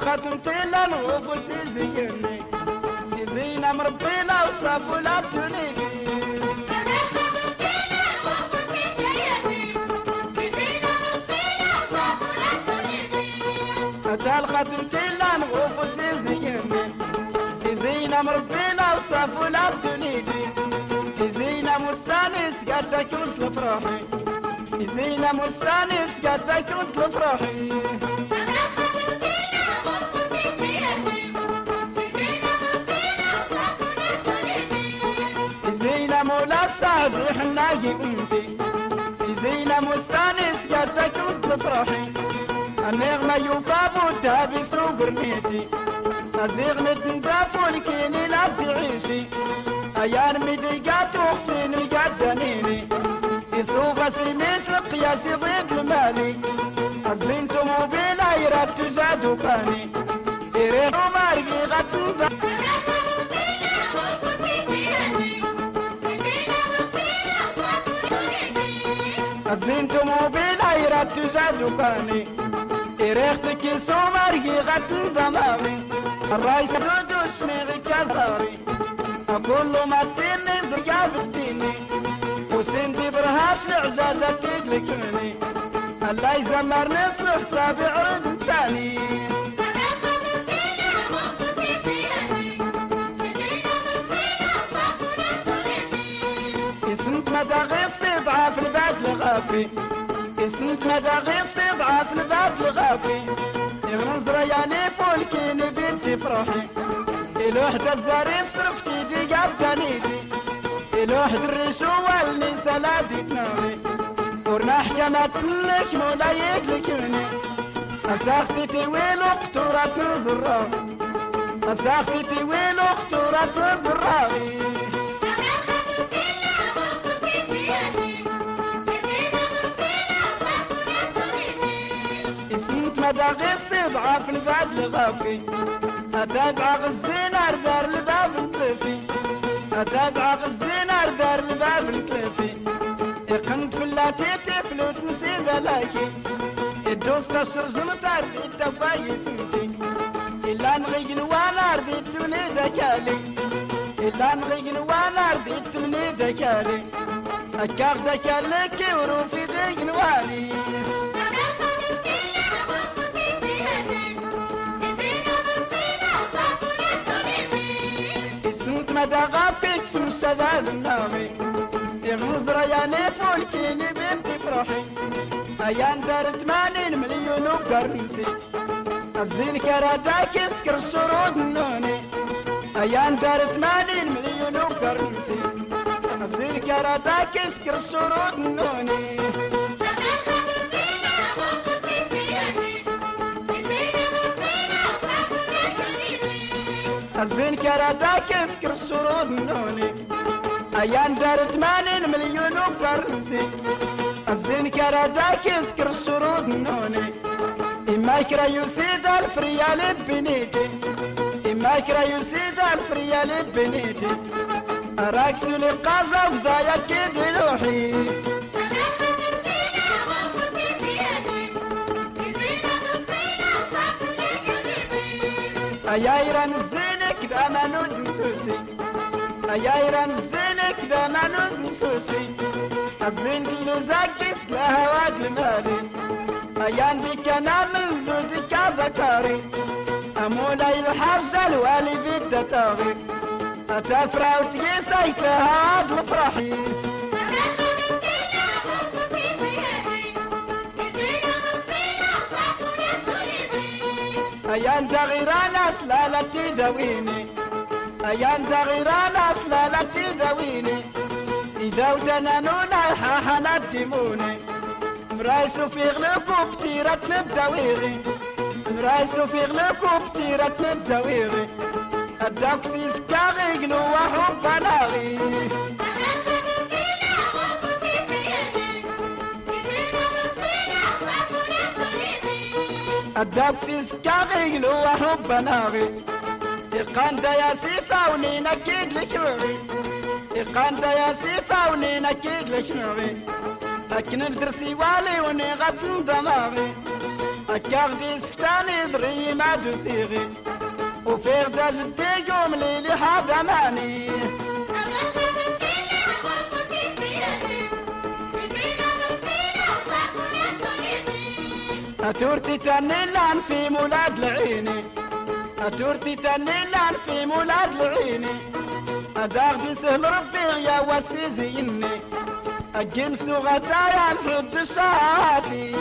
ختمت إلا الغفوس يزيني يزين مربينا وصاف ولا تنيني أتى الختمت إلا الغفوس يزيني يزين مربينا وصاف ولا تنيني يزين مستانس قد كنت لفرحي يزين مستانس قد كنت لفرحي السعد وحناقي انتي زينة مستانس قد كنت تفرحي النغمة يوفابو تهبي سوق رميتي. أزيغ نتندافو الكيني لا تعيشي. أيان مديقات وحسيني قد دنيني. يسوق سيميس القياسي ضيق المالي. أزلينتو موبيلا يراد تجادو باني إريحو مارقي ازین موبیل ایرت جدو کنی ایرخت که سومرگی قتل دمامی رایس دو دوشنیغ کزاری کلو مدین نزگا بتینی حسین دی برهاش نعجاجت تدلکنی الله زمر نصلح سابع رد تاني الباب الغافي اسمك مدى غصي ضعاف الباب الغافي يغنزر يعني فولكيني بنتي فرحي الوحدة الزاري صرفتي دي قدانيتي الوحدة الرشوة اللي سلادي تنامي ورناح جمعت لك مولا يقلكني أساختي وين اقتورات نظرة أساختي وين اقتورات نظرة ضعاف الباب الغافي أتابع غزينا دار الباب الكلفي. أتابع غزينا دار الباب الكلفي. يقنت كلها تيتي فلوس نسيب لاكي الدوس كسر زمتار في الدفاي سمتي إلا نغيقن وأنا رديت مني ذكالي إلا نغيقن وأنا رديت مني ذكالي أكاغ ذكالك وروفي ذيقن والي اسمك مدى غافيك سم الشباب النامي يغنزر يا نيفول كيني بنتي فرحي أيان دار 80 مليون وكرنسي الزين كراتاك يسكر الشرود النوني أيان دار 80 مليون وكرنسي الزين كراتاك يسكر الشرود النوني الزين كراتاك يسكر الشرود النوني أيان دار 80 مليون وكرنسي الزين كراتاك يسكر الشرود النوني إما كرا يسيد ألف ريال بنيتي. إما كرا يسيد ألف ريال بنيتي. أراك سولي قازة وضايا كيد لوحي أيا إيران زينك دا منوز مسوسي أيا إيران زينك دا منوز مسوسي الزين كلو زاكس لهواك المالي أيان أنا من زودك ذكري أمولاي الحاجة الوالي بالدتاغي أتفرع وتقيسي كهاد الفرحي أيان تغيران أسلالة تدويني أيان تغيران أسلالة تدويني إذا ودنا نونا حاحنا الدموني مرايسو في غلقو بتيرة الدويري مرايسو في غلقو بتيرة الدويري الدوكسيس كاغي قلو وحب ناغي الدوكسيس كاغي قلو وحب ناغي. إقان دا يا سيفا ونينا كيد لشوغي إقان دا يا سيفا ونينا كيد لشوغي لكن الدرسي والي وني غد دماغي. أكاغدي سكتاني دري ما جسيغي وفيغ تجدي يوم ليلي هذا ماني أتورتي تنيلان في مولاد العيني. أتورتي تنيلان في مولاد العيني. أداغ سهل ربي يا وسيزي إني. أجيم سوغتايا الحب شاتي